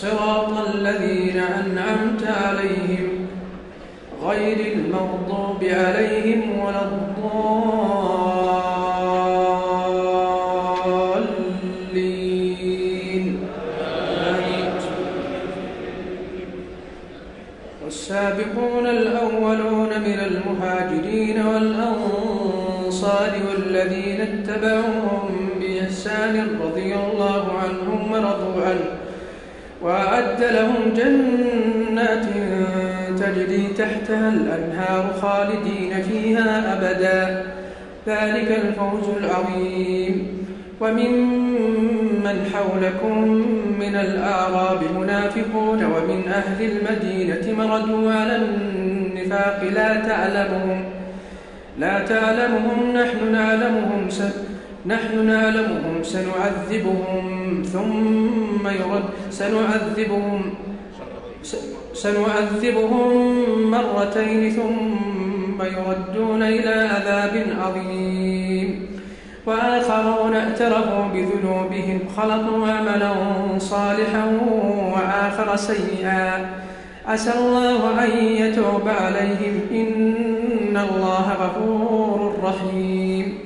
صراط الذين أنعمت عليهم غير المغضوب عليهم ولا الضالين. والسابقون الأولون من المهاجرين والأنصار والذين اتبعوهم بإحسان رضي الله عنهم ورضوا عنه وأعد لهم جنات تجري تحتها الأنهار خالدين فيها أبدا. ذلك الفوز العظيم. ومن حولكم من الأعراب منافقون ومن أهل المدينة مردوا على النفاق. لا تعلمهم لا تعلمهم. نحن نعلمهم نحن نعلمهم. سنعذبهم. ثم يرد. سنعذبهم. سنعذبهم مرتين ثم يردون إلى عذاب عظيم وآخرون اعترفوا بذنوبهم خلطوا عملا صالحا وآخر سيئا. عسى الله أن يتوب عليهم. إن الله غفور رحيم.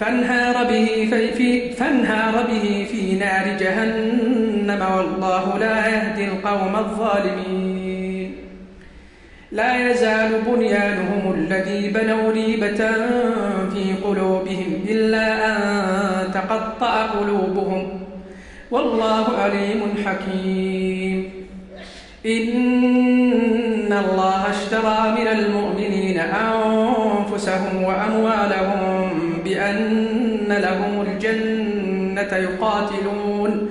فانهار به في فانهار به في نار جهنم والله لا يهدي القوم الظالمين. لا يزال بنيانهم الذي بنوا ريبة في قلوبهم إلا أن تقطع قلوبهم. والله عليم حكيم. إن الله اشترى من المؤمنين أنفسهم وأموالهم بأن لهم الجنة يقاتلون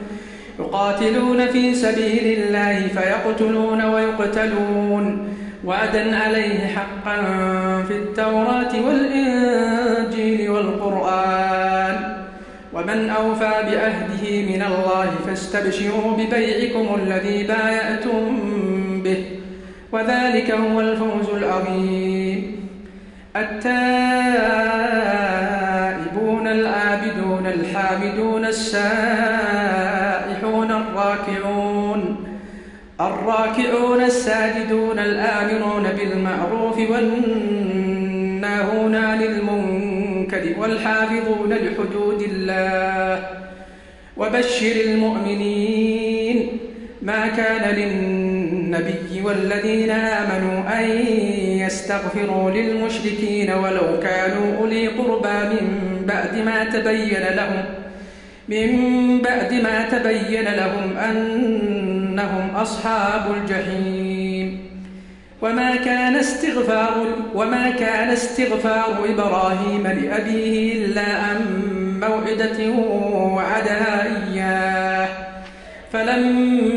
يقاتلون في سبيل الله فيقتلون ويقتلون وعدا عليه حقا في التوراة والإنجيل والقرآن. ومن أوفى بعهده من الله فاستبشروا ببيعكم الذي بايأتم به وذلك هو الفوز العظيم. العابدون الحامدون السائحون الراكعون. الراكعون الساجدون الآمرون بالمعروف والناهون عن المنكر والحافظون لحدود الله. وبشر المؤمنين ما كان للنبي والذين آمنوا أن يستغفروا للمشركين ولو كانوا أولي قربى من بعد ما تبين لهم من بعد ما تبين لهم أنهم أصحاب الجحيم. وما كان استغفار وما كان استغفار إبراهيم لأبيه إلا عن موعدة وعدها إياه. فلما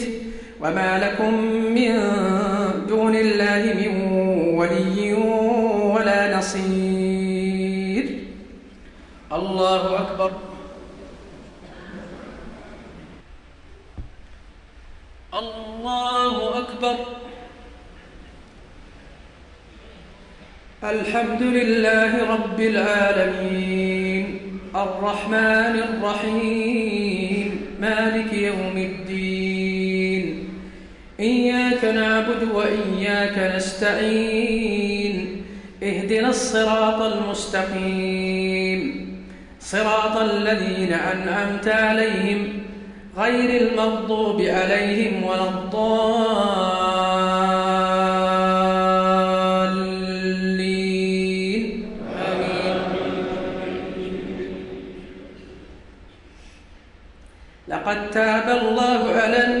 وما لكم من دون الله من ولي ولا نصير. الله أكبر. الله أكبر. الحمد لله رب العالمين. الرحمن الرحيم. مالك يوم الدين. إياك نعبد وإياك نستعين. اهدنا الصراط المستقيم. صراط الذين أنعمت عليهم غير المغضوب عليهم ولا الضالين. آمين لقد تاب الله على النبي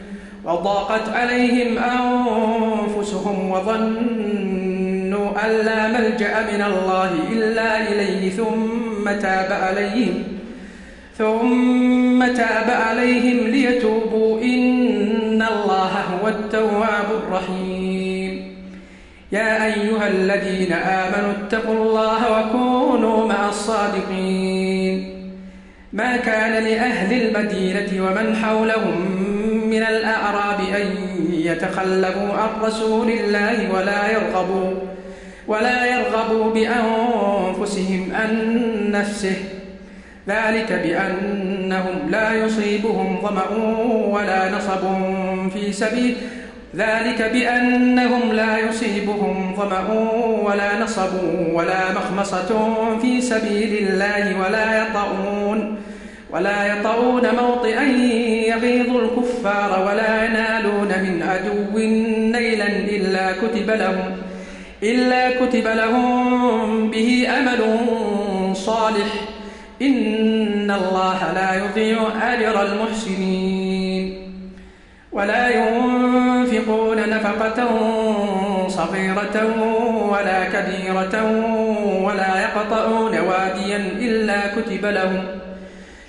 وضاقت عليهم أنفسهم وظنوا أن لا ملجأ من الله إلا إليه ثم تاب عليهم ثم تاب عليهم ليتوبوا. إن الله هو التواب الرحيم. يا أيها الذين آمنوا اتقوا الله وكونوا مع الصادقين. ما كان لأهل المدينة ومن حولهم من الأعراب أن يتخلفوا عن رسول الله ولا يرغبوا ولا يرغبوا بأنفسهم عن نفسه. ذلك بأنهم لا يصيبهم ظمأ ولا نصب في سبيل ذلك بأنهم لا يصيبهم ظمأ ولا نصب ولا مخمصة في سبيل الله ولا يطؤون. ولا يطؤون موطئا يغيظ الكفار ولا ينالون من عدو نيلا إلا كتب لهم إلا كتب لهم به أمل صالح. إن الله لا يضيع أجر المحسنين. ولا ينفقون نفقة صغيرة ولا كبيرة ولا يقطعون واديا إلا كتب لهم.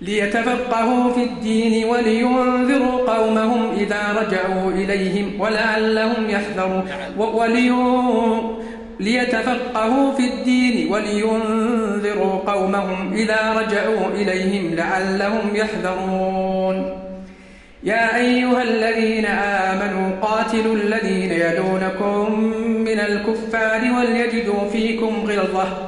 ليتفقهوا في الدين ولينذروا قومهم إذا رجعوا إليهم ولعلهم يحذرون ليتفقهوا في الدين ولينذروا قومهم إذا رجعوا إليهم لعلهم يحذرون. يا أيها الذين آمنوا قاتلوا الذين يلونكم من الكفار وليجدوا فيكم غلظة.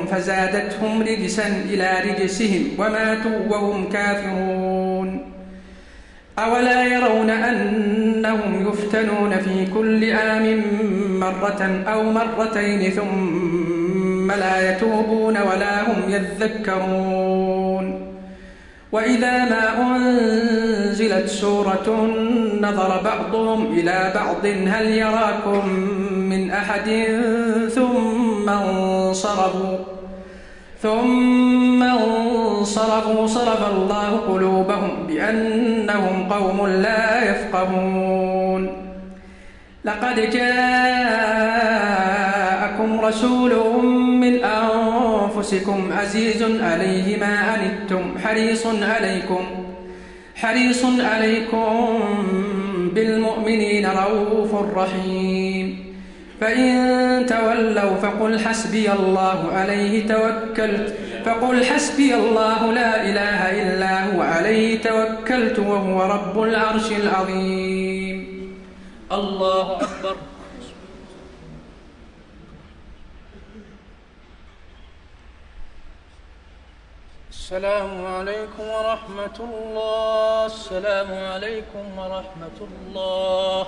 فزادتهم رجسا إلى رجسهم وماتوا وهم كافرون. أولا يرون أنهم يفتنون في كل عام مرة أو مرتين ثم لا يتوبون ولا هم يذكرون. وإذا ما أنزلت سورة نظر بعضهم إلى بعض هل يراكم من أحد ثم انصرفوا؟ ثم انصرفوا صرف الله قلوبهم بأنهم قوم لا يفقهون. لقد جاءكم رسول من أنفسكم عزيز عليه ما عنتم حريص عليكم حريص عليكم بالمؤمنين رؤوف رحيم. فإن تولوا فقل حسبي الله عليه توكلت فقل حسبي الله لا إله إلا هو عليه توكلت وهو رب العرش العظيم. الله أكبر. السلام عليكم ورحمة الله. السلام عليكم ورحمة الله.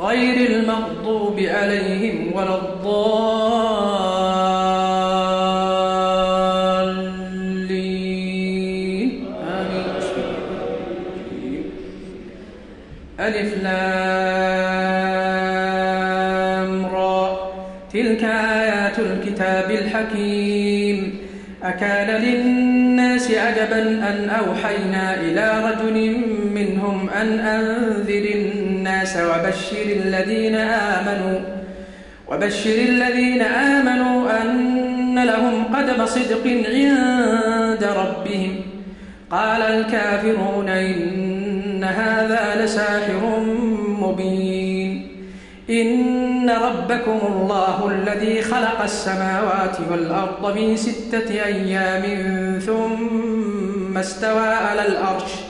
غير المغضوب عليهم ولا الضالين. آمين. ألف لام را. تلك آيات الكتاب الحكيم. أكان للناس عجبا أن أوحينا إلى رجل منهم أن أنذر الناس وبشر الذين آمنوا وبشر الذين آمنوا أن لهم قدم صدق عند ربهم. قال الكافرون إن هذا لساحر مبين. إن ربكم الله الذي خلق السماوات والأرض في ستة أيام ثم استوى على الأرش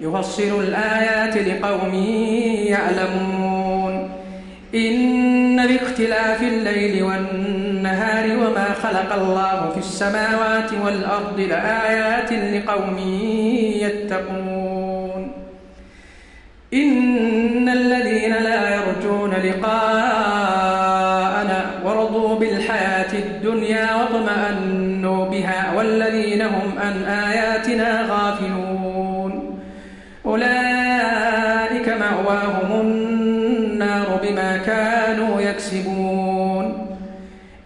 يفصل الآيات لقوم يعلمون. إن باختلاف الليل والنهار وما خلق الله في السماوات والأرض لآيات لقوم يتقون. إن الذين لا يرجون لقاءنا ورضوا بالحياة الدنيا واطمأنوا بها والذين هم عن آياتنا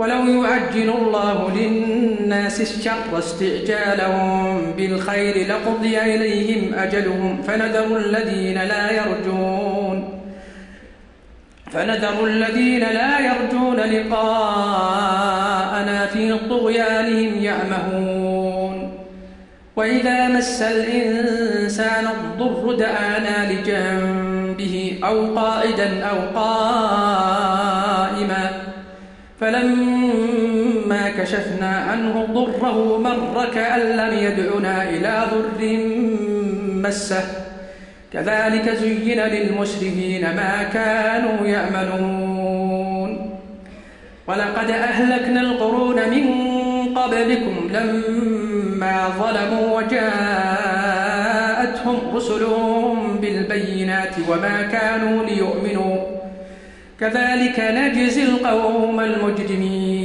ولو يعجل الله للناس الشر استعجالهم بالخير لقضي إليهم أجلهم فنذر الذين لا يرجون فنذر الذين لا يرجون لقاءنا في طغيانهم يعمهون وإذا مس الإنسان الضر دعانا لجنبه أو قائدا أو قائما فلما كشفنا عنه ضره مر كأن لم يدعنا إلى ضر مسه. كذلك زين للمسرفين ما كانوا يعملون. ولقد أهلكنا القرون من قبلكم لما ظلموا وجاءتهم رسلهم بالبينات وما كانوا ليؤمنوا. كذلك نجزي القوم المجرمين.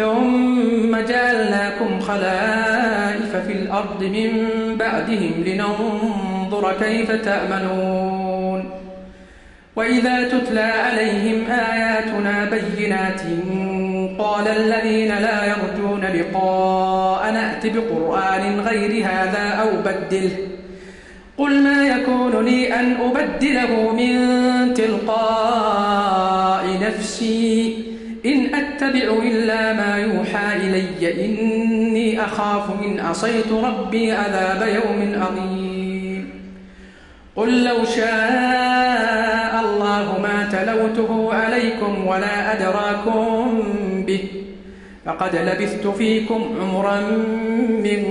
ثم جعلناكم خلائف في الأرض من بعدهم لننظر كيف تأمنون. وإذا تتلى عليهم آياتنا بينات قال الذين لا يرجون لقاء نأت بقرآن غير هذا أو بدله. قل ما يكون لي أن أبدله من تلقاء نفسي. إن أتبع إلا ما يوحى إلي إني أخاف إن عصيت ربي عذاب يوم عظيم. قل لو شاء الله ما تلوته عليكم ولا أدراكم به فقد لبثت فيكم عمرا من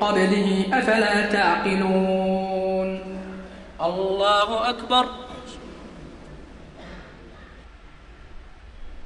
قبله أفلا تعقلون. الله أكبر.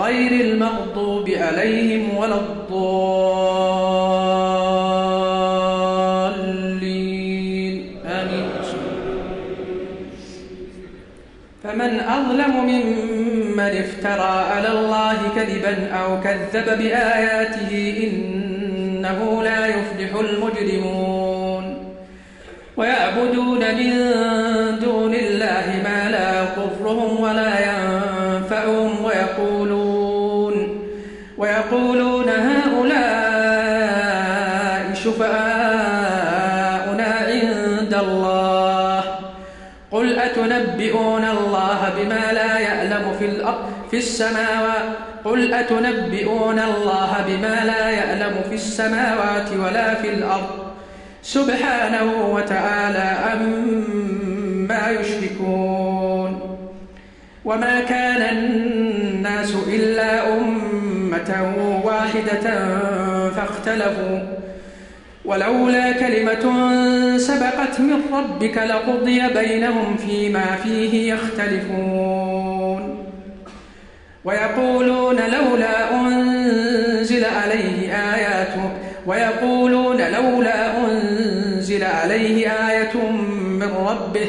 غير المغضوب عليهم ولا الضالين. آمين. فمن أظلم ممن افترى على الله كذبا أو كذب بآياته إنه لا يفلح المجرمون. ويعبدون من دون الله ما لا يضرهم ولا ينفعهم في السماوات؟ قل أتنبئون الله بما لا يعلم في السماوات ولا في الأرض؟ سبحانه وتعالى عما يشركون وما كان الناس إلا أمة واحدة فاختلفوا ولولا كلمة سبقت من ربك لقضي بينهم فيما فيه يختلفون ويقولون لولا أنزل عليه آيات ويقولون لولا أنزل عليه آية من ربه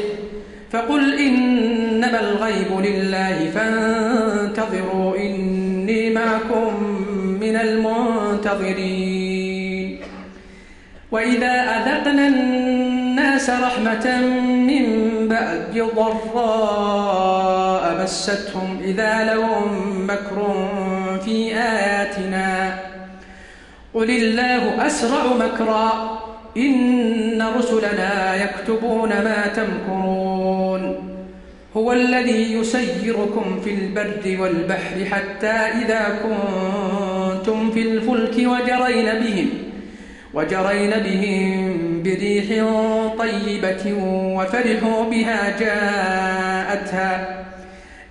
فقل إنما الغيب لله فانتظروا إني معكم من المنتظرين. وإذا أذقنا الناس رحمة من بعد ضراء مستهم إذا لهم مكر في آياتنا. قل الله أسرع مكرا إن رسلنا يكتبون ما تمكرون. هو الذي يسيركم في البر والبحر حتى إذا كنتم في الفلك وجرين بهم وجرين بهم بريح طيبة وفرحوا بها جاءتها.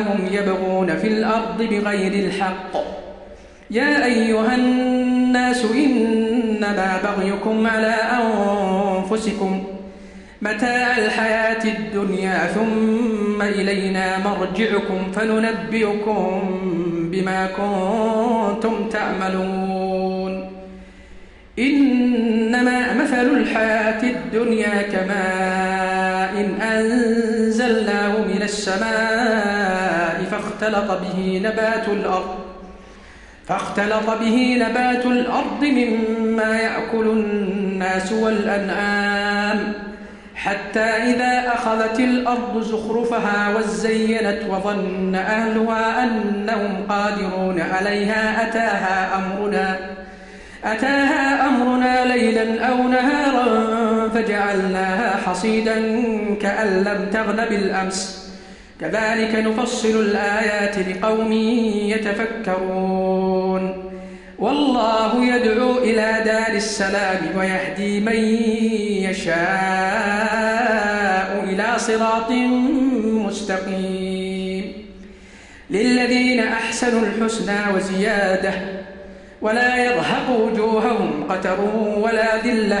هم يبغون في الأرض بغير الحق. يا أيها الناس إنما بغيكم على أنفسكم متاع الحياة الدنيا ثم إلينا مرجعكم فننبئكم بما كنتم تعملون. إنما مثل الحياة الدنيا كماء إن أنزلناه من السماء فاختلط به نبات الأرض. فاختلط به نبات الأرض مما يأكل الناس والأنعام. حتى إذا أخذت الأرض زخرفها وزينت وظن أهلها أنهم قادرون عليها أتاها أمرنا أتاها أمرنا ليلا أو نهارا فجعلناها حصيدا كأن لم تغن بالأمس. كذلك نفصل الآيات لقوم يتفكرون. والله يدعو إلى دار السلام ويهدي من يشاء إلى صراط مستقيم. للذين أحسنوا الحسنى وزيادة ولا يرهق وجوههم قتر ولا ذلة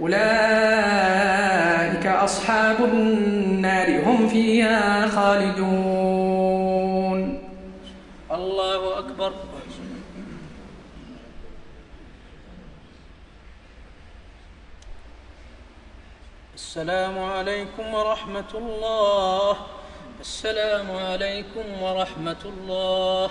أولئك أصحاب النار هم فيها خالدون. الله أكبر. السلام عليكم ورحمة الله. السلام عليكم ورحمة الله.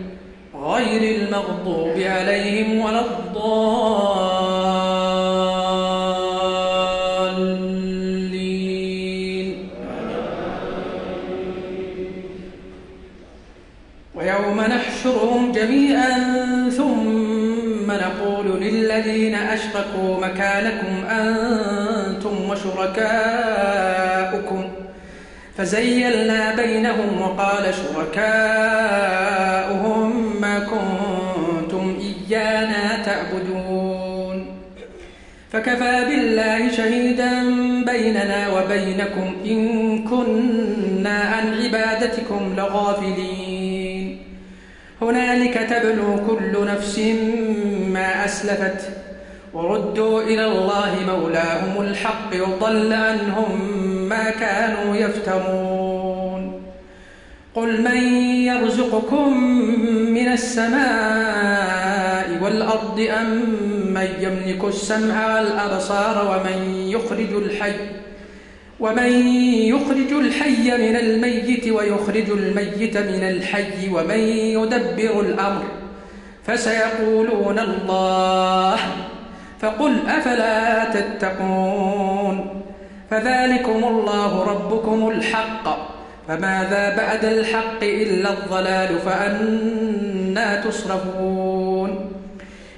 غير المغضوب عليهم ولا الضالين. ويوم نحشرهم جميعا ثم نقول للذين أشركوا مكانكم أنتم وشركاؤكم. فزيلنا بينهم وقال شركاؤهم فكفى بالله شهيدا بيننا وبينكم إن كنا عن عبادتكم لغافلين. هنالك تبلو كل نفس ما أسلفت. وردوا إلى الله مولاهم الحق وضل عنهم ما كانوا يفترون. قل من يرزقكم من السماء والأرض أم من يملك السمع والأبصار ومن يخرج الحي ومن يخرج الحي من الميت ويخرج الميت من الحي ومن يدبر الأمر فسيقولون الله فقل أفلا تتقون فذلكم الله ربكم الحق فماذا بعد الحق إلا الضلال فأنا تصرفون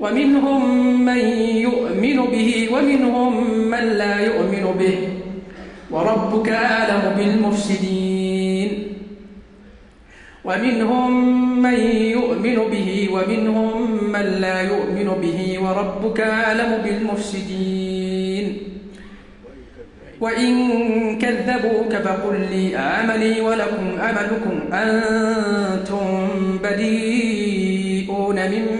ومنهم من يؤمن به ومنهم من لا يؤمن به. وربك أعلم بالمفسدين. ومنهم من يؤمن به ومنهم من لا يؤمن به. وربك أعلم بالمفسدين. وإن كذبوك فقل لي أعملي ولكم أملكم أنتم بديئون مما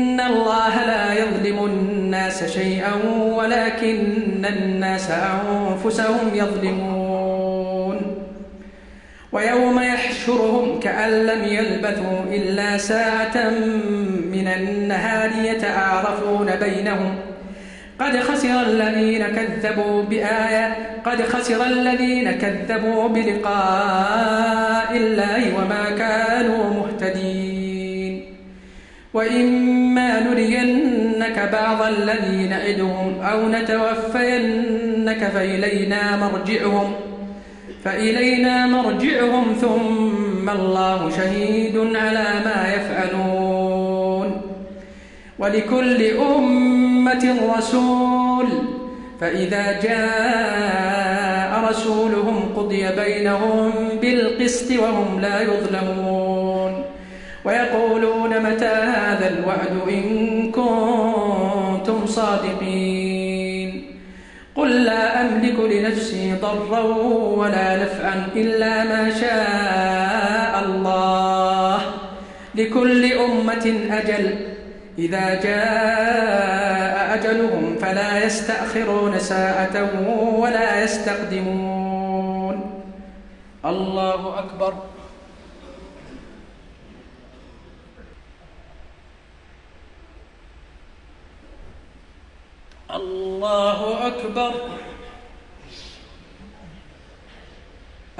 شيئا ولكن الناس أنفسهم يظلمون. ويوم يحشرهم كأن لم يلبثوا إلا ساعة من النهار يتعارفون بينهم. قد خسر الذين كذبوا بآية قد خسر الذين كذبوا بلقاء الله وما كانوا مهتدين. وإما نرينك بعض الذي نعدهم أو نتوفينك فإلينا مرجعهم فإلينا مرجعهم ثم الله شهيد على ما يفعلون. ولكل أمة رسول فإذا جاء رسولهم قضي بينهم بالقسط وهم لا يظلمون. ويقولون متى هذا الوعد إن لنفسي ضرا ولا نفعا إلا ما شاء الله. لكل أمة أجل. إذا جاء أجلهم فلا يستأخرون ساعة ولا يستقدمون. الله أكبر. الله أكبر.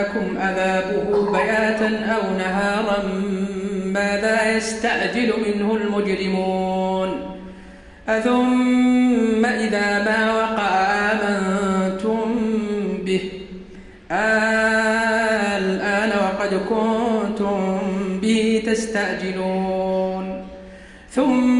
أتاكم عذابه بياتا أو نهارا ماذا يستعجل منه المجرمون؟ أثم إذا ما وقع آمنتم به؟ الآن وقد كنتم به تستعجلون. ثم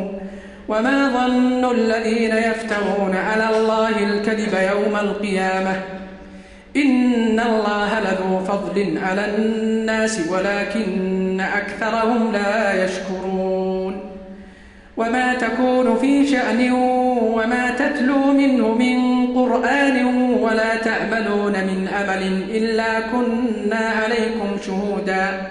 وما ظن الذين يفترون على الله الكذب يوم القيامة إن الله لذو فضل على الناس ولكن أكثرهم لا يشكرون وما تكون في شأن وما تتلو منه من قرآن ولا تعملون من أمل إلا كنا عليكم شهودا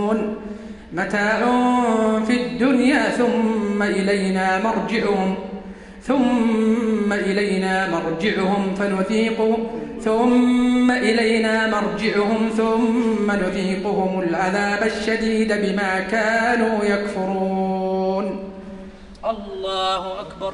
متاع في الدنيا ثم إلينا مرجعهم ثم إلينا مرجعهم فنذيقهم ثم إلينا مرجعهم ثم نذيقهم العذاب الشديد بما كانوا يكفرون. الله أكبر.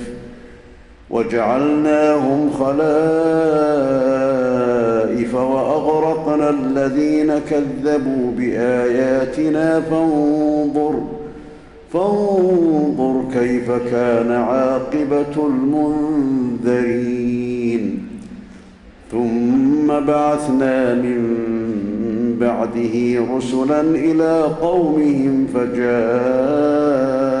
وجعلناهم خلائف وأغرقنا الذين كذبوا بآياتنا فانظر فانظر كيف كان عاقبة المنذرين. ثم بعثنا من بعده رسلا إلى قومهم فجاءوهم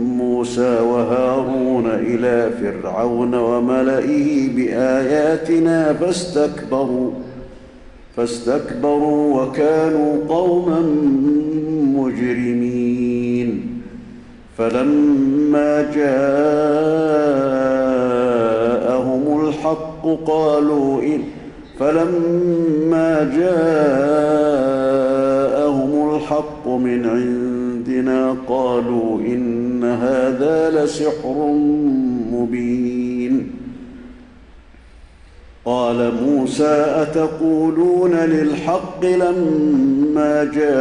موسى وهارون إلى فرعون وملئه بآياتنا فاستكبروا فاستكبروا وكانوا قوما مجرمين. فلما جاءهم الحق قالوا إن فلما جاءهم الحق من عندنا قالوا إن هذا لسحر مبين. قال موسى أتقولون للحق لما جاءكم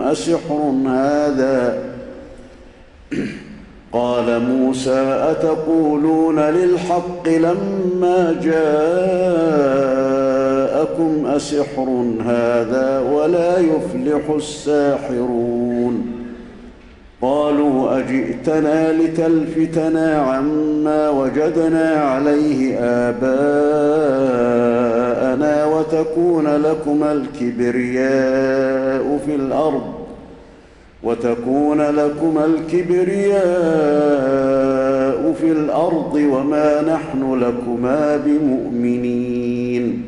أسحر هذا؟ قال موسى أتقولون للحق لما جاءكم أسحر هذا ولا يفلح الساحرون. قالوا أجئتنا لتلفتنا عما وجدنا عليه آباءنا وتكون لكما الكبرياء في الأرض وتكون لكما الكبرياء في الأرض وما نحن لكما بمؤمنين.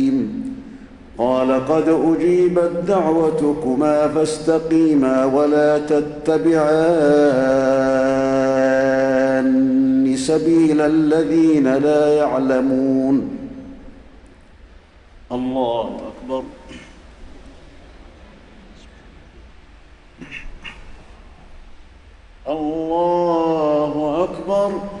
قال قد أجيبت دعوتكما فاستقيما ولا تتبعان سبيل الذين لا يعلمون. الله أكبر. الله أكبر.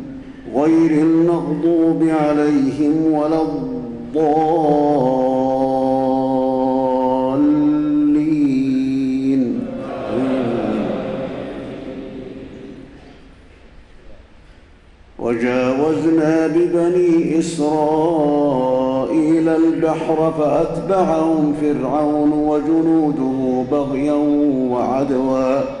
غير المغضوب عليهم ولا الضالين. وجاوزنا ببني إسرائيل البحر فأتبعهم فرعون وجنوده بغيا وعدوا.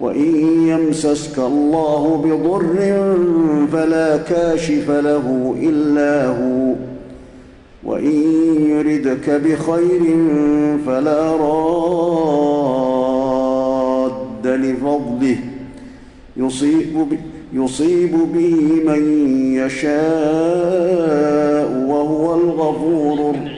وإن يمسسك الله بضر فلا كاشف له إلا هو. وإن يردك بخير فلا راد لفضله. يصيب يصيب به من يشاء وهو الغفور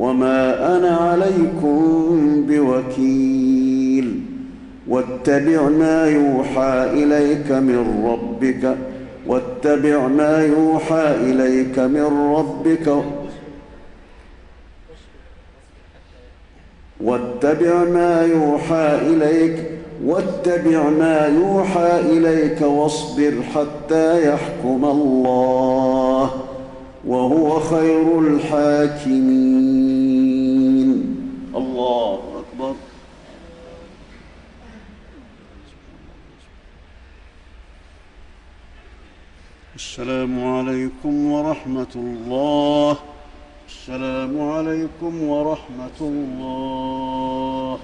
وما أنا عليكم بوكيل واتبع ما يوحى اليك من ربك واتبع ما يوحى اليك من ربك واتبع ما يوحى اليك واتبع ما يوحى اليك واصبر حتى يحكم الله وهو خير الحاكمين. الله أكبر. السلام عليكم ورحمة الله. السلام عليكم ورحمة الله.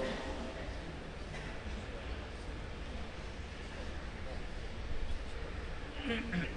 Thank you.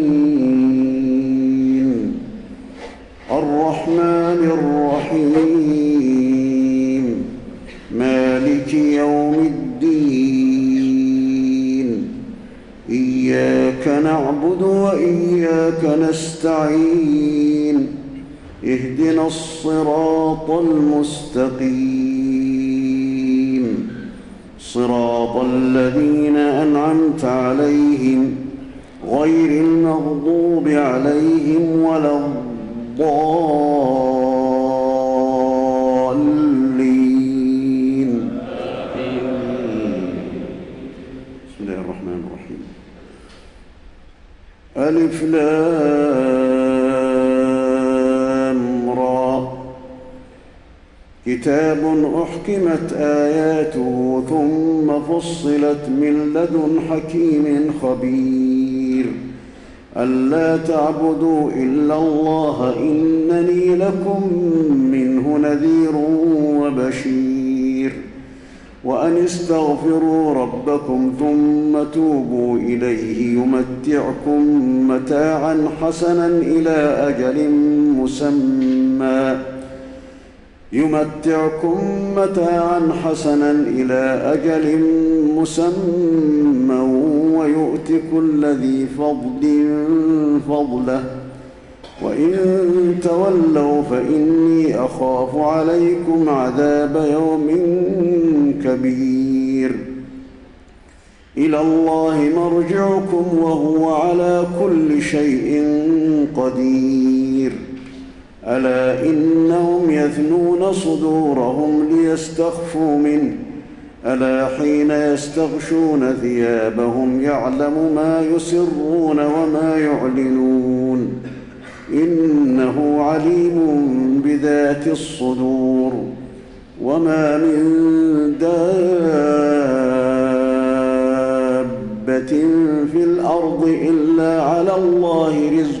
يمتعكم متاعا حسنا إلى أجل مسمى ويؤت كل ذي فضل فضله. وإن تولوا فإني أخاف عليكم عذاب يوم كبير. إلى الله مرجعكم وهو على كل شيء قدير. ألا انهم يثنون صدورهم ليستخفوا منه. ألا حين يستغشون ثيابهم يعلم ما يسرون وما يعلنون. إنه عليم بذات الصدور. وما من دابة في الأرض إلا على الله رزقها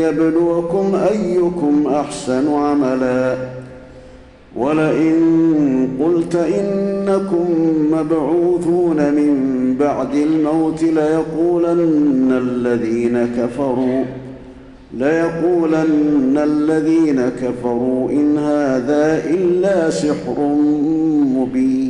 ليبلوكم أيكم أحسن عملا. ولئن قلت إنكم مبعوثون من بعد الموت ليقولن الذين كفروا ليقولن الذين كفروا إن هذا إلا سحر مبين.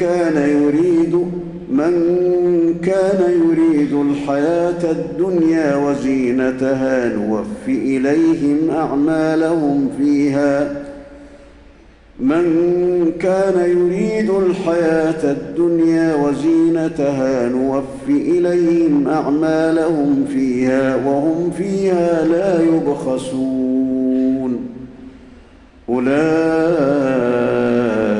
كان يريد من كان يريد الحياة الدنيا وزينتها نوف إليهم أعمالهم فيها. من كان يريد الحياة الدنيا وزينتها نوف إليهم أعمالهم فيها وهم فيها لا يبخسون. أولئك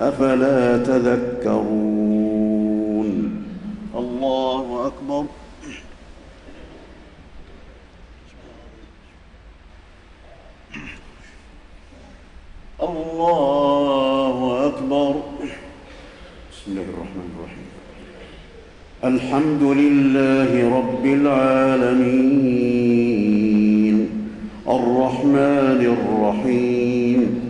أفلا تذكرون؟ الله أكبر. الله أكبر. بسم الله الرحمن الرحيم. الحمد لله رب العالمين. الرحمن الرحيم.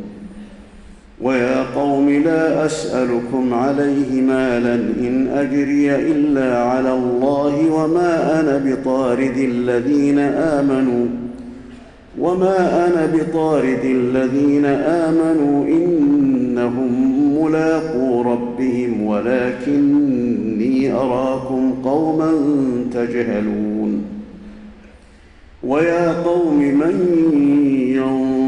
ويا قوم لا أسألكم عليه مالا إن أجري إلا على الله وما أنا بطارد الذين آمنوا وما أنا بطارد الذين آمنوا إنهم ملاقو ربهم ولكني أراكم قوما تجهلون ويا قوم من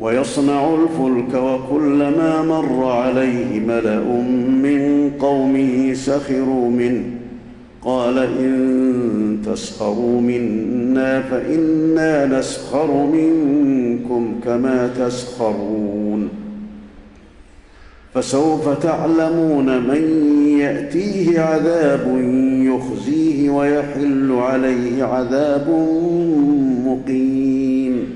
ويصنع الفلك وكلما مر عليه ملأ من قومه سخروا منه. قال إن تسخروا منا فإنا نسخر منكم كما تسخرون. فسوف تعلمون من يأتيه عذاب يخزيه ويحل عليه عذاب مقيم.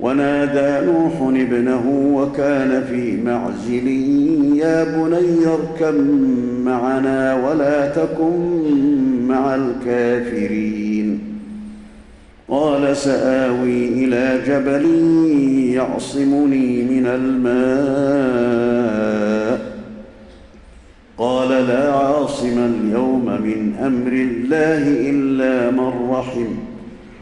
ونادى نوح ابنه وكان في معزل يا بني اركب معنا ولا تكن مع الكافرين. قال سآوي إلى جبل يعصمني من الماء. قال لا عاصم اليوم من أمر الله إلا من رحم.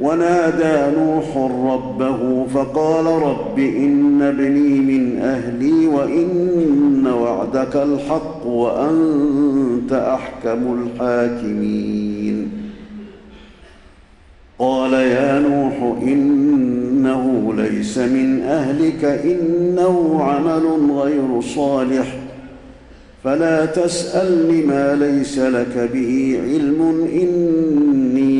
ونادى نوح ربه فقال رب إن ابني من أهلي وإن وعدك الحق وأنت أحكم الحاكمين. قال يا نوح إنه ليس من أهلك إنه عمل غير صالح. فلا تسألني ما ليس لك به علم اني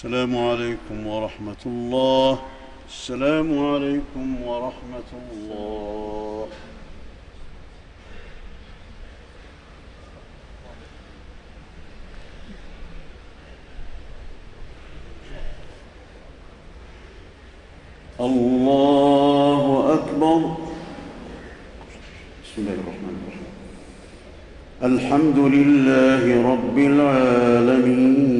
السلام عليكم ورحمة الله. السلام عليكم ورحمة الله. الله أكبر. بسم الله الرحمن الرحيم. الحمد لله رب العالمين.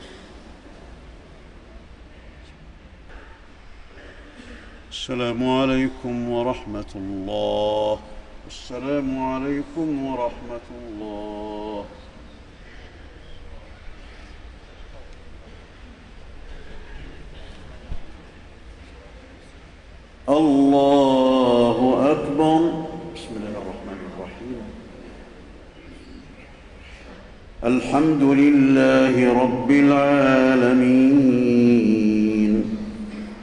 السلام عليكم ورحمة الله. السلام عليكم ورحمة الله. الله أكبر. بسم الله الرحمن الرحيم. الحمد لله رب العالمين.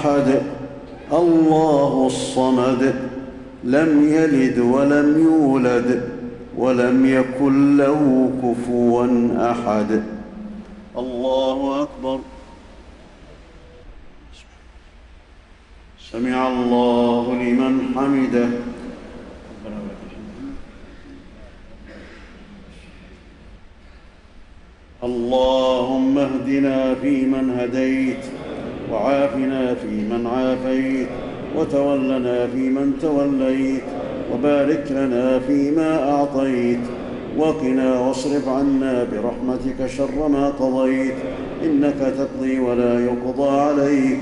أحد الله الصمد لم يلد ولم يولد ولم يكن له كفوا أحد. الله أكبر. سمع الله لمن حمده. اللهم اهدنا فيمن هديت. وعافنا فيمن عافيت وتولنا فيمن توليت وبارك لنا فيما أعطيت. وقنا واصرف عنا برحمتك شر ما قضيت. إنك تقضي ولا يقضى عليك.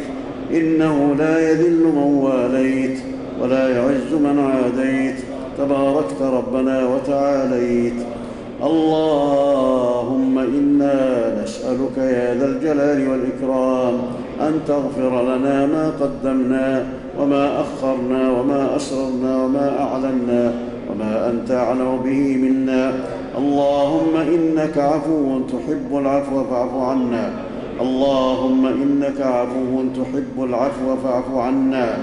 إنه لا يذل من واليت ولا يعز من عاديت. تباركت ربنا وتعاليت. اللهم إنا نسألك يا ذا الجلال والإكرام. أن تغفر لنا ما قدمنا وما أخرنا وما أسررنا وما أعلنا وما أنت أعلم به منا. اللهم إنك عفو تحب العفو فاعف عنا. اللهم إنك عفو تحب العفو فاعف عنا.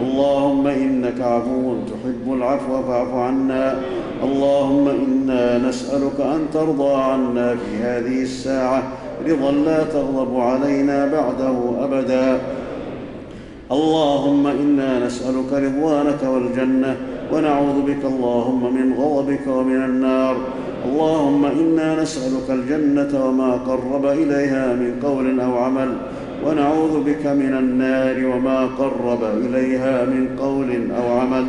اللهم إنك عفو تحب العفو فاعف عنا. اللهم إنا نسألك أن ترضى عنا في هذه الساعة رضا لا تغضب علينا بعده أبدا. اللهم إنا نسألك رضوانك والجنة ونعوذ بك اللهم من غضبك ومن النار. اللهم إنا نسألك الجنة وما قرب إليها من قول أو عمل ونعوذ بك من النار وما قرب إليها من قول أو عمل.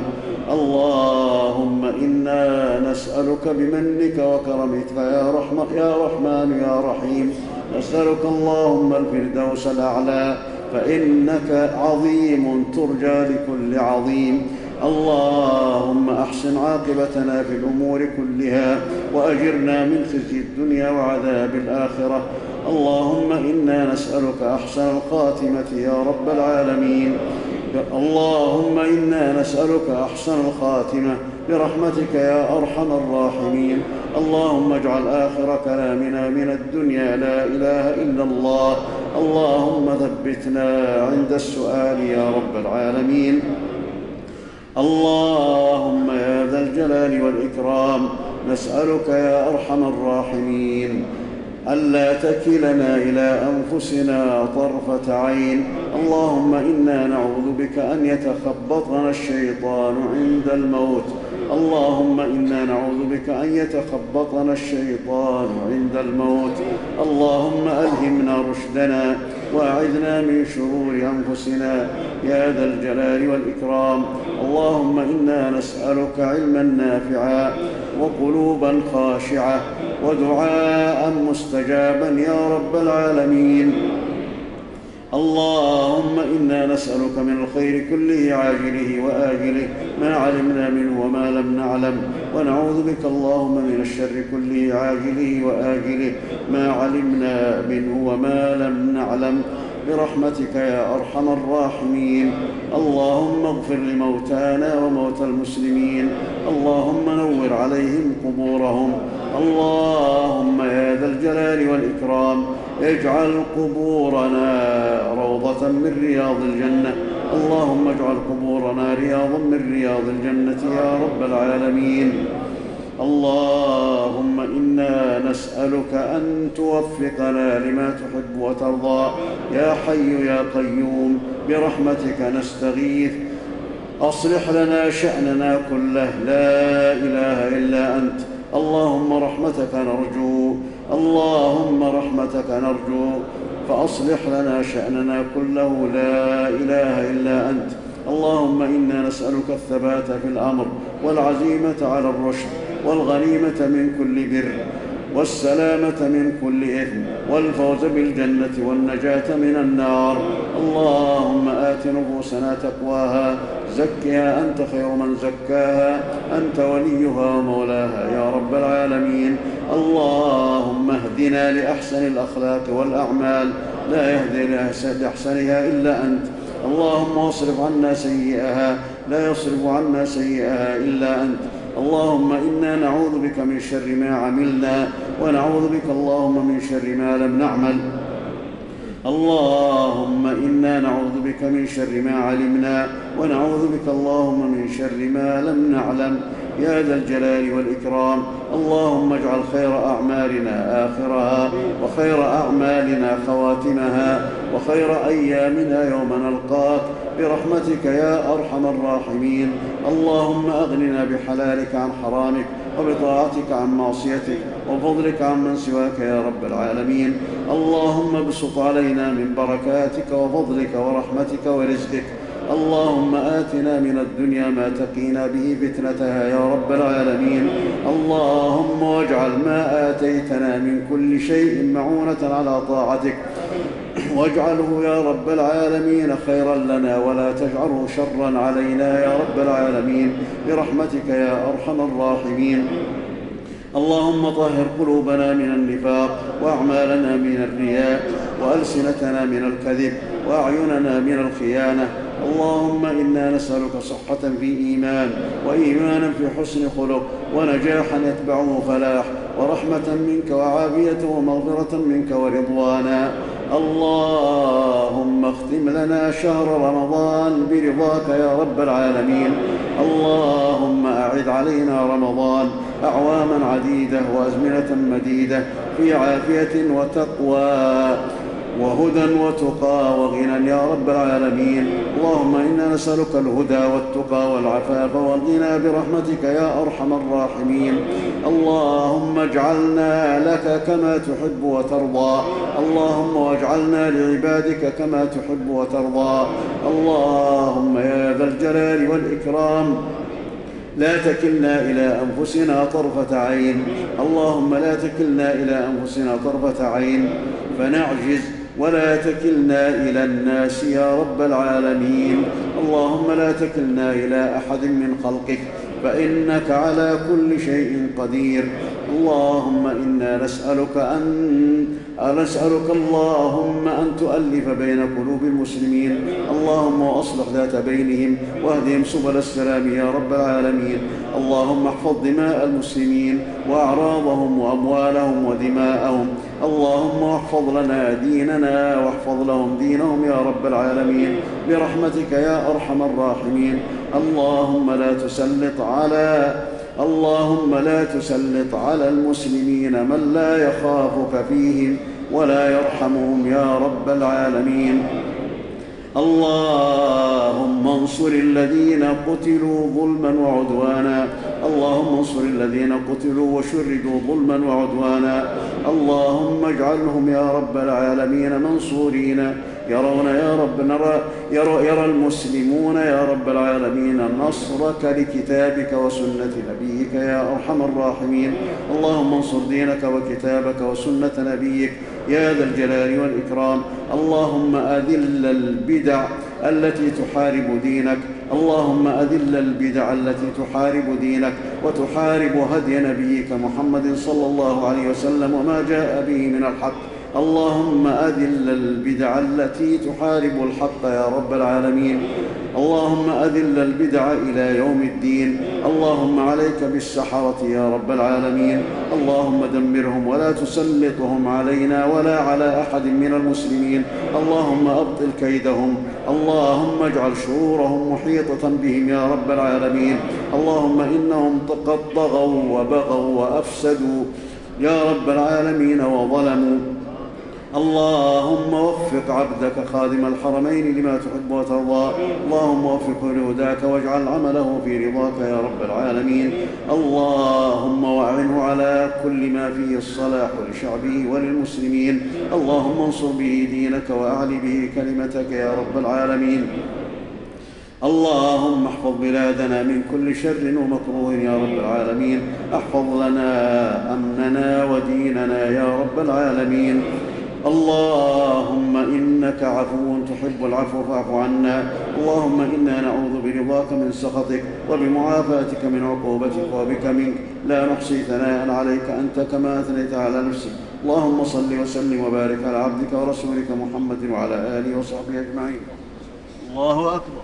اللهم إنا نسألك بمنك وكرمك يا, رحمن يا رحيم. نسألك اللهم الفردوس الأعلى فإنك عظيم ترجى لكل عظيم. اللهم أحسن عاقبتنا في الأمور كلها وأجرنا من خزي الدنيا وعذاب الآخرة. اللهم إنا نسألك أحسن الخاتمة يا رب العالمين. اللهم إنا نسألك أحسن الخاتمة. برحمتك يا أرحم الراحمين. اللهم اجعل آخر كلامنا من الدنيا لا إله إلا الله. اللهم ثبتنا عند السؤال يا رب العالمين. اللهم يا ذا الجلال والإكرام نسألك يا أرحم الراحمين. ألا تكلنا إلى أنفسنا طرفة عين. اللهم إنا نعوذ بك أن يتخبطنا الشيطان عند الموت. اللهم إنا نعوذ بك أن يتخبطنا الشيطان عند الموت. اللهم ألهمنا رشدنا وأعذنا من شرور أنفسنا. يا ذا الجلال والإكرام. اللهم إنا نسألك علما نافعا وقلوبا خاشعه ودعاء مستجابا يا رب العالمين. اللهم إنا نسألك من الخير كله عاجله وآجله ما علمنا منه وما لم نعلم ونعوذ بك اللهم من الشر كله عاجله وآجله ما علمنا منه وما لم نعلم برحمتك يا أرحم الراحمين اللهم اغفر لموتانا وموتى المسلمين اللهم نور عليهم قبورهم اللهم يا ذا الجلال والإكرام اجعل قبورنا روضة من رياض الجنة. اللهم اجعل قبورنا رياضا من رياض الجنة يا رب العالمين. اللهم إنا نسألك أن توفقنا لما تحب وترضى. يا حي يا قيوم برحمتك نستغيث. أصلح لنا شأننا كله. لا إله إلا أنت. اللهم رحمتك نرجو. اللهم رحمتك نرجو فأصلح لنا شأننا كله. لا إله إلا أنت. اللهم إنا نسألك الثبات في الأمر والعزيمة على الرشد والغنيمة من كل بر. والسلامة من كل إثم والفوز بالجنة والنجاة من النار. اللهم آت نفوسنا تقواها زكها أنت خير من زكاها أنت وليها ومولاها يا رب العالمين. اللهم اهدنا لأحسن الأخلاق والأعمال لا يهدي لأحسنها إلا أنت. اللهم اصرف عنا سيئها لا يصرف عنا سيئها إلا أنت. اللهم إنا نعوذ بك من شر ما عملنا ونعوذ بك اللهم من شر ما لم نعمل. اللهم إنا نعوذ بك من شر ما علمنا ونعوذ بك اللهم من شر ما لم نعلم. يا ذا الجلال والإكرام اللهم اجعل خير أعمالنا آخرها وخير أعمالنا خواتمها وخير أيامنا يوم نلقاك. برحمتك يا أرحم الراحمين. اللهم أغننا بحلالك عن حرامك وبطاعتك عن معصيتك وفضلك عن من سواك يا رب العالمين. اللهم ابسط علينا من بركاتك وفضلك ورحمتك ورزقك. اللهم آتنا من الدنيا ما تقينا به فتنتها يا رب العالمين. اللهم واجعل ما آتيتنا من كل شيء معونة على طاعتك. واجعله يا رب العالمين خيرا لنا ولا تجعله شرا علينا يا رب العالمين. برحمتك يا أرحم الراحمين. اللهم طهر قلوبنا من النفاق وأعمالنا من الرياء وألسنتنا من الكذب وأعيننا من الخيانة. اللهم إنا نسألك صحة في إيمان وإيمانا في حسن خلق ونجاحا يتبعه فلاح ورحمة منك وعافية ومغفرة منك ورضوانا. اللهم اختم لنا شهر رمضان برضاك يا رب العالمين. اللهم أعد علينا رمضان أعواما عديدة وأزمنة مديدة في عافية وتقوى. وهدى وتقى وغنى يا رب العالمين. اللهم إنا نسألك الهدى والتقى والعفاف والغنى برحمتك يا أرحم الراحمين. اللهم اجعلنا لك كما تحب وترضى. اللهم واجعلنا لعبادك كما تحب وترضى. اللهم يا ذا الجلال والإكرام. لا تكلنا إلى أنفسنا طرفة عين. اللهم لا تكلنا إلى أنفسنا طرفة عين. فنعجز ولا تكلنا إلى الناس يا رب العالمين. اللهم لا تكلنا إلى أحد من خلقك فإنك على كل شيء قدير. اللهم إنا نسألك أن نسألك اللهم أن تؤلف بين قلوب المسلمين. اللهم وأصلح ذات بينهم واهدهم سبل السلام يا رب العالمين. اللهم احفظ دماء المسلمين وأعراضهم وأموالهم ودماءهم. اللهم احفظ لنا ديننا واحفظ لهم دينهم يا رب العالمين. برحمتك يا أرحم الراحمين. اللهم لا تسلط على اللهم لا تسلط على المسلمين من لا يخافك فيهم ولا يرحمهم يا رب العالمين. اللهم انصر الذين قتلوا ظلما وعدوانا. اللهم انصر الذين قتلوا وشردوا ظلما وعدوانا. اللهم اجعلهم يا رب العالمين منصورين. يرون يا رب نرى يرى, يرى المسلمون يا رب العالمين نصرك لكتابك وسنة نبيك يا أرحم الراحمين. اللهم انصر دينك وكتابك وسنة نبيك يا ذا الجلال والإكرام. اللهم أذل البدع التي تحارب دينك. اللهم أذل البدع التي تحارب دينك وتحارب هدي نبيك محمد صلى الله عليه وسلم وما جاء به من الحق. اللهم أذل البدع التي تحارب الحق يا رب العالمين. اللهم أذل البدع إلى يوم الدين. اللهم عليك بالسحرة يا رب العالمين. اللهم دمرهم ولا تسلطهم علينا ولا على أحد من المسلمين. اللهم أبطل كيدهم. اللهم اجعل شرورهم محيطة بهم يا رب العالمين. اللهم إنهم قد طغوا وبغوا وأفسدوا يا رب العالمين وظلموا. اللهم وفق عبدك خادم الحرمين لما تحب وترضى. اللهم وفقه لهداك واجعل عمله في رضاك يا رب العالمين. اللهم وأعنه على كل ما فيه الصلاح لشعبه وللمسلمين. اللهم انصر به دينك واعل به كلمتك يا رب العالمين. اللهم احفظ بلادنا من كل شر ومكروه يا رب العالمين. احفظ لنا أمننا وديننا يا رب العالمين. اللهم إنك عفو تحب العفو فاعف عنا. اللهم إنا نعوذ برضاك من سخطك وبمعافاتك من عقوبتك وبك منك. لا نحصي ثناء عليك أنت كما أثنيت على نفسك. اللهم صل وسلم وبارك على عبدك ورسولك محمد وعلى آله وصحبه أجمعين. الله أكبر.